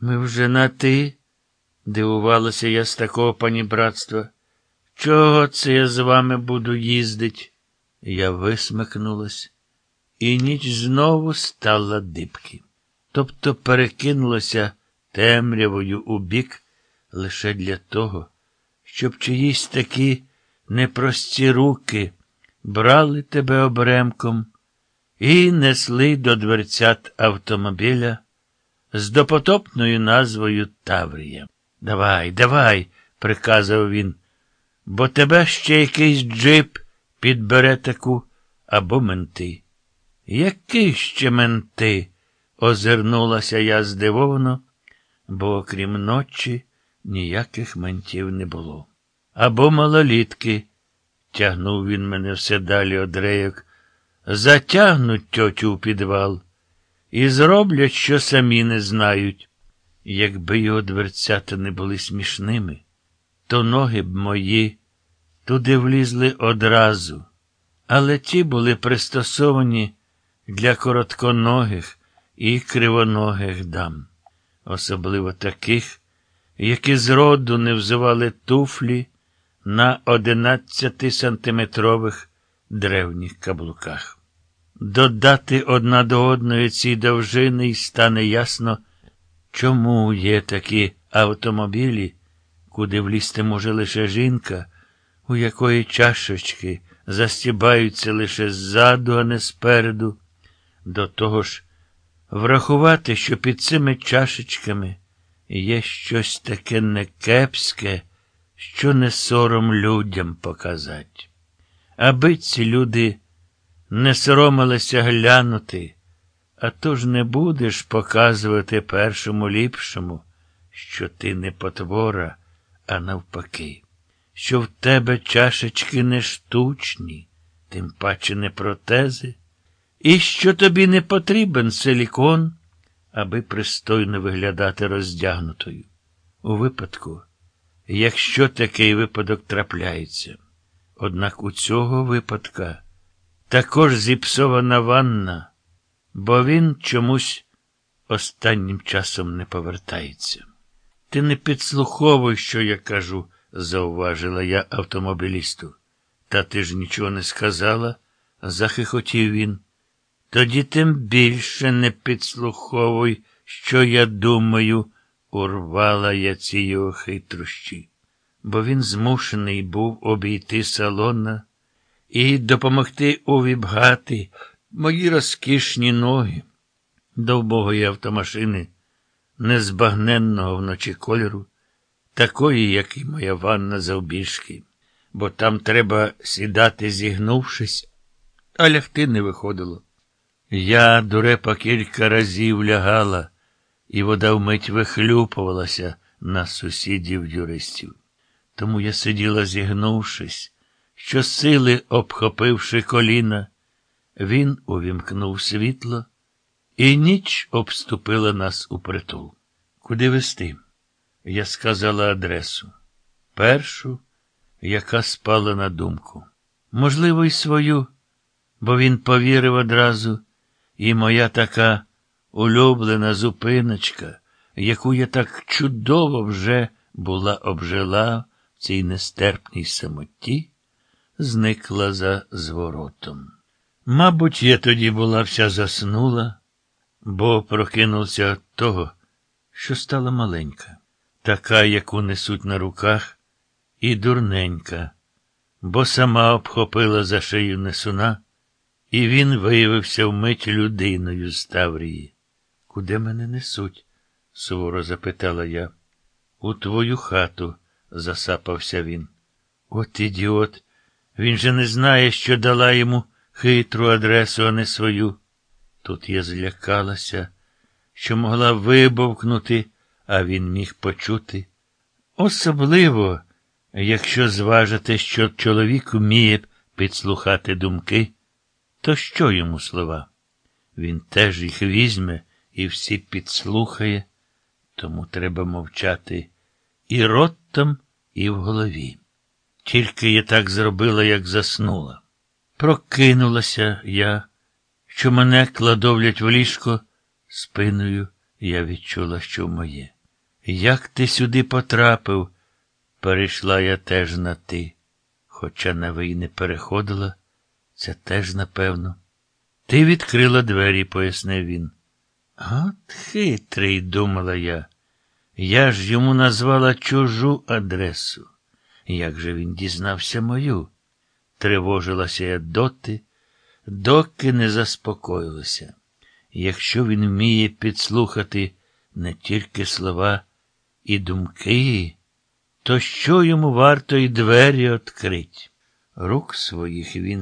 Ми вже на ти, дивувалася я з такого панібратства. Чого це я з вами буду їздить? Я висмикнулась, і ніч знову стала дибки. Тобто перекинулася темрявою у бік лише для того, щоб чиїсь такі непрості руки брали тебе обремком і несли до дверцят автомобіля з допотопною назвою Таврія. Давай, давай, приказав він, бо тебе ще якийсь джип підбере таку або менти. Які ще менти? озирнулася я здивовано, бо окрім ночі ніяких ментів не було. Або малолітки, тягнув він мене все далі од затягнуть тьотю у підвал і зроблять, що самі не знають. Якби його дверцята не були смішними, то ноги б мої туди влізли одразу, але ті були пристосовані для коротконогих і кривоногих дам, особливо таких, які зроду не взивали туфлі на 11-сантиметрових древніх каблуках. Додати одна до одної ці довжини і стане ясно, чому є такі автомобілі, куди влізти може лише жінка, у якої чашечки застібаються лише ззаду, а не спереду. До того ж, врахувати, що під цими чашечками є щось таке некепське, що не сором людям показати. Аби ці люди не соромилися глянути, а то ж не будеш показувати першому ліпшому, що ти не потвора, а навпаки, що в тебе чашечки не штучні, тим паче не протези, і що тобі не потрібен силікон, аби пристойно виглядати роздягнутою. У випадку, якщо такий випадок трапляється. Однак у цього випадка також зіпсована ванна, бо він чомусь останнім часом не повертається. Ти не підслуховуй, що я кажу, зауважила я автомобілісту. Та ти ж нічого не сказала, захихотів він. Тоді тим більше не підслуховуй, що я думаю, урвала я ці його хитрощі, бо він змушений був обійти салона і допомогти увібгати мої розкішні ноги до вбогої автомашини, незбагненного вночі кольору, такої, як і моя ванна завбільшки, бо там треба сідати, зігнувшись, а лягти не виходило. Я, дурепа, кілька разів лягала, і вода вмить вихлюпувалася на сусідів юристів. Тому я сиділа, зігнувшись, щосили обхопивши коліна, він увімкнув світло, і ніч обступила нас у притул. Куди вести? Я сказала адресу. Першу, яка спала на думку. Можливо, й свою, бо він повірив одразу, і моя така улюблена зупиночка, яку я так чудово вже була обжила в цій нестерпній самоті зникла за зворотом. Мабуть, я тоді була вся заснула, бо прокинувся від того, що стала маленька, така, яку несуть на руках, і дурненька, бо сама обхопила за шию несуна, і він виявився вмить людиною з Таврії. Куди мене несуть? суворо запитала я. У твою хату, засапався він. От ідіот. Він же не знає, що дала йому хитру адресу, а не свою. Тут я злякалася, що могла вибовкнути, а він міг почути. Особливо, якщо зважити, що чоловік вміє підслухати думки, то що йому слова? Він теж їх візьме і всі підслухає, тому треба мовчати і ротом, і в голові. Тільки я так зробила, як заснула. Прокинулася я, що мене кладовлять в ліжко спиною Я відчула, що моє. Як ти сюди потрапив? Перейшла я теж на ти. Хоча на ви й не переходила, це теж напевно. Ти відкрила двері, пояснив він. От хитрий, думала я. Я ж йому назвала чужу адресу. Як же він дізнався мою? Тривожилася я доти, доки не заспокоїлася. Якщо він вміє підслухати не тільки слова і думки, то що йому варто і двері відкрить? Рук своїх він